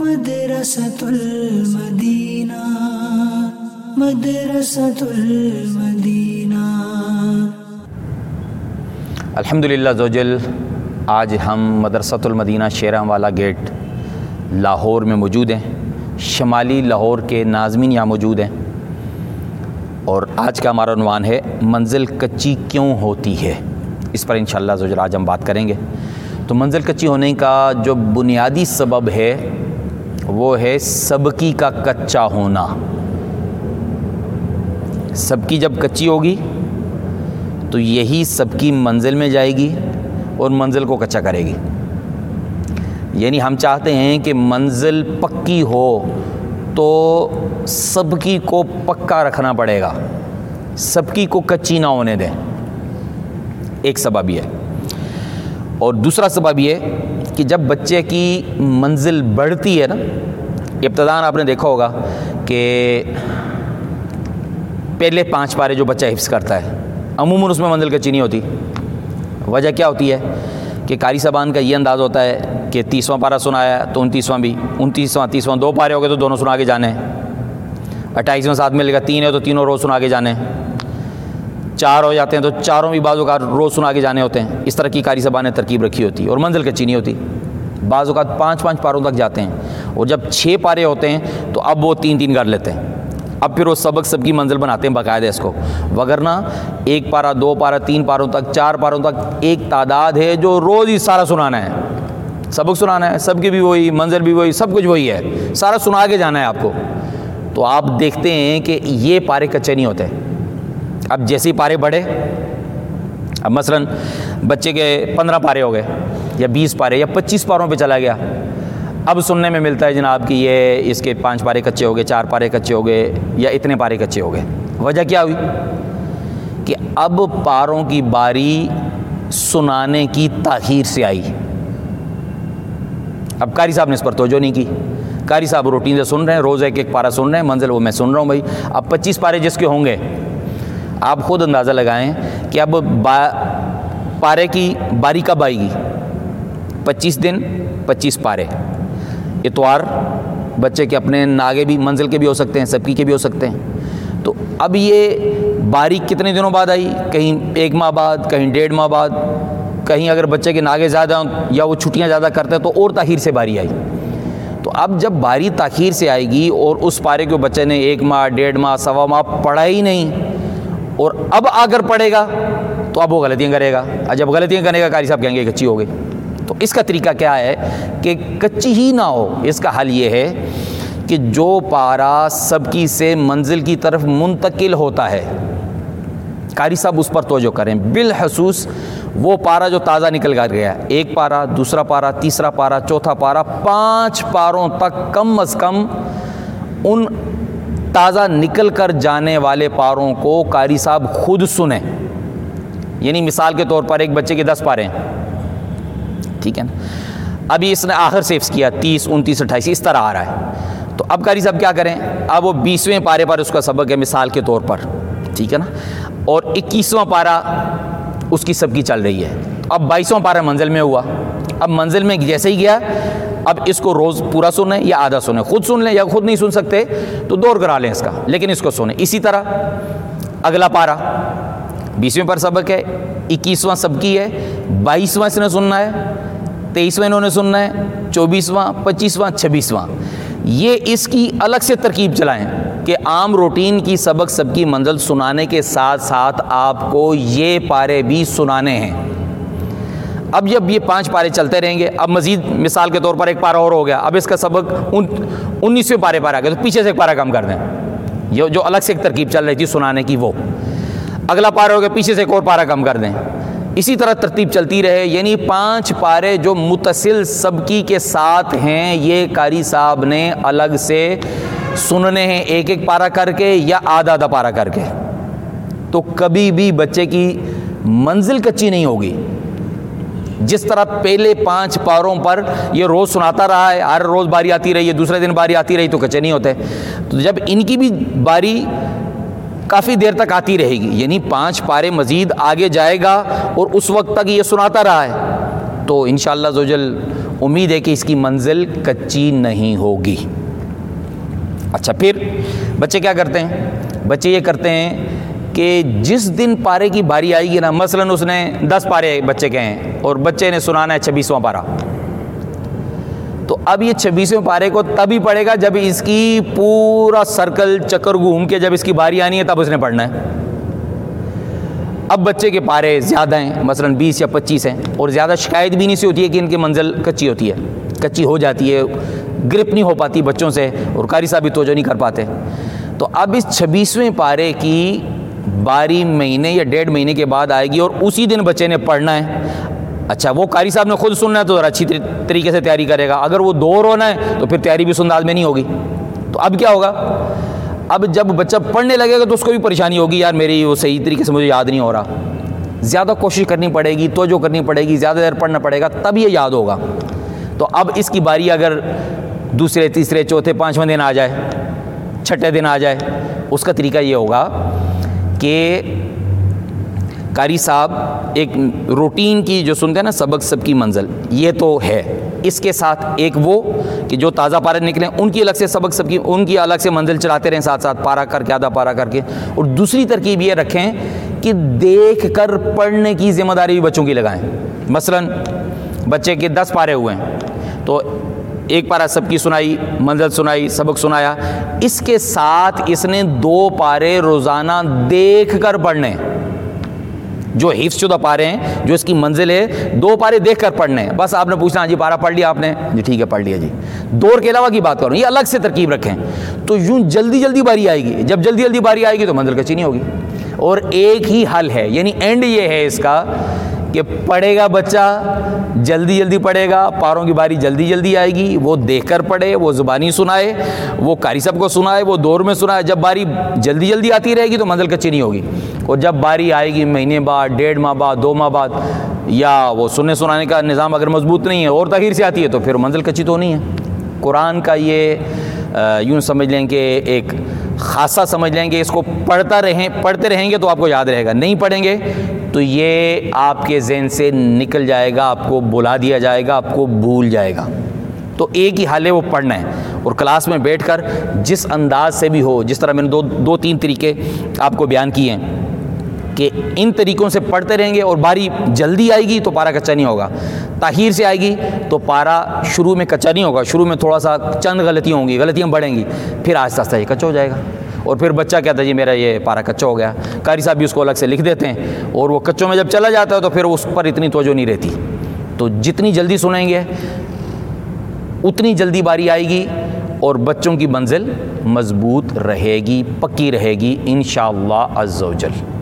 مدرسة المدینہ مدرسة المدینہ الحمد للہ زوجل، آج ہم مدرسۃ المدینہ شیراں والا گیٹ لاہور میں موجود ہیں۔ شمالی لاہور کے ناظمین یہاں موجود ہیں۔ اور آج کا ہمارا عنوان ہے، منزل کچی کیوں ہوتی ہے؟ اس پر انشاءاللہ زوجل آج ہم بات کریں گے۔ تو منزل کچی ہونے کا جو بنیادی سبب ہے وہ ہے سبکی کا کچا ہونا۔ سب کی جب کچی ہوگی تو یہی سب کی منزل میں جائے گی اور منزل کو کچا کرے گی۔ یعنی ہم چاہتے ہیں کہ منزل پکی ہو تو سب کی کو پکا رکھنا پڑے گا۔ سب کی کو کچی نہ ہونے دیں۔ ایک سبب یہ۔ اور دوسرا سبب یہ کہ جب بچے کی منزل بڑھتی ہے نا ابتدان آپ نے دیکھا ہوگا کہ پہلے پانچ پارے جو بچہ حفظ کرتا ہے، عموماً اس میں منزل کچی نہیں ہوتی۔ وجہ کیا ہوتی ہے کہ قاری صاحبان کا یہ انداز ہوتا ہے کہ تیسواں پارہ سنایا تو انتیسواں بھی، انتیسواں، تیسواں دو پارے ہو گئے تو دونوں سنا کے جانے۔ اٹھائیسواں ساتھ ملے گا، تین ہے تو تینوں روز سنا کے جانے۔ چار ہو جاتے ہیں تو چاروں بھی بعض اوقات روز سنا کے جانے ہوتے ہیں۔ اس طرح کی قاری صاحبان نے ترکیب رکھی ہوتی ہے اور منزل کچی نہیں ہوتی۔ بعض اوقات پانچ پانچ پاروں تک جاتے ہیں اور جب چھ پارے ہوتے ہیں تو اب وہ تین تین کر لیتے ہیں۔ اب پھر وہ سبق سب کی منزل بناتے ہیں باقاعدہ اس کو۔ وگرنہ ایک پارا دو پارا تین پاروں تک، چار پاروں تک ایک تعداد ہے جو روز ہی سارا سنانا ہے۔ سبق سنانا ہے، سب کی بھی وہی، منزل بھی وہی، سب کچھ وہی ہے۔ سارا سنا کے جانا ہے آپ کو۔ تو آپ دیکھتے ہیں کہ یہ پارے کچے نہیں ہوتے۔ اب جیسے ہی پارے بڑھے، اب مثلا بچے کے پندرہ پارے ہو گئے۔ یا بیس پارے یا پچیس پاروں پہ چلا گیا۔ اب سننے میں ملتا ہے جناب کہ یہ اس کے پانچ پارے کچے ہو گئے، چار پارے کچے ہو گئے یا اتنے پارے کچے ہو گئے۔ وجہ کیا ہوئی؟ کہ اب پاروں کی باری سنانے کی تاخیر سے آئی۔ اب قاری صاحب نے اس پر توجہ نہیں کی۔ قاری صاحب روٹین سے سن رہے ہیں روز ایک ایک پارا سن رہے ہیں، منزل وہ میں سن رہا ہوں بھائی۔ اب پچیس پارے جس کے ہوں گے، آپ خود اندازہ لگائیں کہ اب با، پارے کی باری کب آئے گی؟ پچیس دن، پچیس پارے۔ اتوار، بچے کے اپنے ناگے بھی، منزل کے بھی ہو سکتے ہیں سب کی کے بھی ہو سکتے ہیں۔ تو اب یہ باریک کتنے دنوں بعد آئی؟ کہیں ایک ماہ بعد، کہیں ڈیڑھ ماہ بعد۔ کہیں اگر بچے کے ناگے زیادہ ہوں یا وہ چھٹیاں زیادہ کرتے ہیں تو اور تاخیر سے باری آئی۔ تو اب جب باری تاخیر سے آئے گی اور اس پارے کو بچے نے ایک ماہ، ڈیڑھ ماہ، سوا ماہ پڑھا ہی نہیں اور اب آ کر پڑھے گا تو اب وہ غلطیاں کرے گا۔ جب غلطیاں کرے گا قاری صاحب کہیں گے کچی ہو گئی۔ تو اس کا طریقہ کیا ہے کہ کچی ہی نہ ہو، اس کا حل یہ ہے کہ جو پارا سبکی سے منزل کی طرف منتقل ہوتا ہے، قاری صاحب اس پر توجہ کریں۔ بالخصوص وہ پارا جو تازہ نکل کر گیا، ایک پارا، دوسرا پارا، تیسرا پارا، چوتھا پارا، پانچ پاروں تک کم از کم ان تازہ نکل کر جانے والے پاروں کو قاری صاحب خود سنیں۔ یعنی مثال کے طور پر ایک بچے کے دس پارے ہیں۔ ٹھیک ہے نا؟ ابھی اس نے آخر سے حفظ کیا، تیس، انتیس، اٹھائیس، اس طرح آ رہا ہے۔ تو اب قاری صاحب کیا کریں؟ اب وہ بیسویں پارے پر اس کا سبق ہے مثال کے طور پر، ٹھیک ہے نا؟ اور اکیسواں پارا اس کی سب کی چل رہی ہے۔ اب بائیسواں پارا منزل میں ہوا۔ اب منزل میں جیسے ہی گیا، اب اس کو روز پورا سنیں یا آدھا سنیں۔ خود سن لیں یا خود نہیں سن سکتے، تو دور کرا لیں اس کا۔ لیکن اس کو سنیں۔ اسی طرح اگلا پارا بیسویں پر سبق ہے، اکیسواں سب کی ہے، بائیسواں اس نے سننا ہے۔ تیئیسواں انہوں نے سننا ہے، چوبیسواں، پچیسواں، چھبیسواں۔ یہ اس کی الگ سے ترکیب چلائیں کہ عام روٹین کی سبق سب کی منزل سنانے کے ساتھ ساتھ آپ کو یہ پارے بھی سنانے ہیں۔ اب جب یہ پانچ پارے چلتے رہیں گے، اب مزید مثال کے طور پر ایک پارا اور ہو گیا۔ اب اس کا سبق ان، انیسویں پارے پر آ گیا۔ تو پیچھے سے ایک پارا کم کر دیں۔ یہ جو الگ سے ایک ترکیب چل رہی تھی سنانے کی وہ۔ اگلا پارا ہو گیا، پیچھے سے ایک اور پارا کم کر دیں۔ اسی طرح ترتیب چلتی رہے یعنی پانچ پارے جو متصل سبکی کے ساتھ ہیں، یہ قاری صاحب نے الگ سے سننے ہیں، ایک ایک پارا کر کے یا آدھا آدھا پارا کر کے۔ تو کبھی بھی بچے کی منزل کچی نہیں ہوگی۔ جس طرح پہلے پانچ پاروں پر یہ روز سناتا رہا ہے، ہر روز باری آتی رہی ہے، دوسرے دن باری آتی رہی تو کچے نہیں ہوتے۔ تو جب ان کی بھی باری کافی دیر تک آتی رہے گی۔ یعنی پانچ پارے مزید آگے جائے گا اور اس وقت تک یہ سناتا رہا ہے۔ تو انشاءاللہ زوجل، امید ہے کہ اس کی منزل کچی نہیں ہوگی۔ اچھا پھر بچے کیا کرتے ہیں؟ بچے یہ کرتے ہیں کہ جس دن پارے کی باری آئے گی نا، مثلاً اس نے دس پارے بچے کے ہیں اور بچے نے سنانا ہے چھبیسواں پارا اب یہ چھبیسویں پارے کو تب ہی پڑھے گا جب اس کی پورا سرکل چکر گھوم کے جب اس کی باری آنی ہے، تب اس نے پڑھنا ہے۔ اب بچے کے پارے زیادہ ہیں، مثلاً بیس یا پچیس ہیں اور زیادہ شکایت بھی نہیں سی ہوتی ہے کہ ان کی منزل کچی ہوتی ہے۔ کچی ہو جاتی ہے، گرپ نہیں ہو پاتی بچوں سے اور قاری صاحب بھی توجہ نہیں کر پاتے۔ تو اب اس چھبیسویں پارے کی باری مہینے یا ڈیڑھ مہینے کے بعد آئے گی اور اسی دن بچے نے پڑھنا ہے۔ اچھا وہ قاری صاحب نے خود سننا ہے تو ذرا اچھی طریقے سے تیاری کرے گا۔ اگر وہ دور ہونا ہے تو پھر تیاری بھی سنداز میں نہیں ہوگی۔ تو اب کیا ہوگا؟ اب جب بچہ پڑھنے لگے گا تو اس کو بھی پریشانی ہوگی، یار میری وہ صحیح طریقے سے مجھے یاد نہیں ہو رہا۔ زیادہ کوشش کرنی پڑے گی، توجہ کرنی پڑے گی، زیادہ دیر پڑھنا پڑے گا، تب یہ یاد ہوگا۔ تو اب اس کی باری اگر دوسرے، تیسرے، چوتھے، پانچواں دن آ جائے، چھٹے دن آ جائے، اس کا طریقہ یہ ہوگا کہ قاری صاحب، ایک روٹین کی جو سنتے ہیں نا، سبق سب کی منزل، یہ تو ہے۔ اس کے ساتھ ایک وہ کہ جو تازہ پارے نکلیں ان کی الگ سے سبق سب کی، ان کی الگ سے منزل چلاتے رہیں، ساتھ ساتھ پارا کر کے آدھا پارا کر کے۔ اور دوسری ترکیب یہ رکھیں کہ دیکھ کر پڑھنے کی ذمہ داری بھی بچوں کی لگائیں۔ مثلا بچے کے دس پارے ہوئے ہیں، تو ایک پارا سب کی سنائی، منزل سنائی، سبق سنایا۔ اس کے ساتھ اس نے دو پارے روزانہ دیکھ کر پڑھنے۔ جو حفظ شدہ پارے ہیں، جو اس کی منزل ہے، دو پارے دیکھ کر پڑھنے ہیں۔ بس آپ نے پوچھنا ہاں جی پارا پڑھ لیا آپ نے؟ جی ٹھیک ہے، پڑھ لیا جی۔ دور کے علاوہ کی بات کروں، یہ الگ سے ترکیب رکھیں۔ تو یوں جلدی جلدی باری آئے گی۔ جب جلدی جلدی باری آئے گی تو منزل کچی نہیں ہوگی۔ اور ایک ہی حل ہے یعنی اینڈ یہ ہے اس کا کہ پڑھے گا بچہ، جلدی جلدی پڑھے گا، پاروں کی باری جلدی جلدی آئے گی، وہ دیکھ کر پڑھے، وہ زبانی سنائے، وہ قاری صاحب کو سنائے، وہ دور میں سنائے، جب باری جلدی جلدی آتی رہے گی تو منزل کچی نہیں ہوگی۔ اور جب باری آئے گی مہینے بعد، ڈیڑھ ماہ بعد، دو ماہ بعد، یا وہ سننے سنانے کا نظام اگر مضبوط نہیں ہے، اور تغیر سے آتی ہے، تو پھر منزل کچی تو نہیں ہے۔ قرآن کا یہ یوں سمجھ لیں کہ ایک خاصا سمجھ لیں گے اس کو پڑھتا رہیں، پڑھتے رہیں گے تو آپ کو یاد رہے گا۔ نہیں پڑھیں گے تو یہ آپ کے ذہن سے نکل جائے گا، آپ کو بلا دیا جائے گا، آپ کو بھول جائے گا۔ تو ایک ہی حال ہے، وہ پڑھنا ہے۔ اور کلاس میں بیٹھ کر جس انداز سے بھی ہو، جس طرح میں نے دو دو تین طریقے آپ کو بیان کیے ہیں کہ ان طریقوں سے پڑھتے رہیں گے اور باری جلدی آئے گی تو پارا کچا نہیں ہوگا۔ تاخیر سے آئے گی تو پارا شروع میں کچا نہیں ہوگا، شروع میں تھوڑا سا چند غلطیاں ہوں گی، غلطیاں بڑھیں گی، پھر آہستہ آہستہ یہ کچا ہو جائے گا۔ اور پھر بچہ کہتا ہے جی میرا یہ پارا کچا ہو گیا۔ قاری صاحب بھی اس کو الگ سے لکھ دیتے ہیں اور وہ کچوں میں جب چلا جاتا ہے تو پھر اس پر اتنی توجہ نہیں رہتی۔ تو جتنی جلدی سنیں گے، اتنی جلدی باری آئے گی اور بچوں کی منزل مضبوط رہے گی، پکی رہے گی، انشاءاللہ شاء اللہ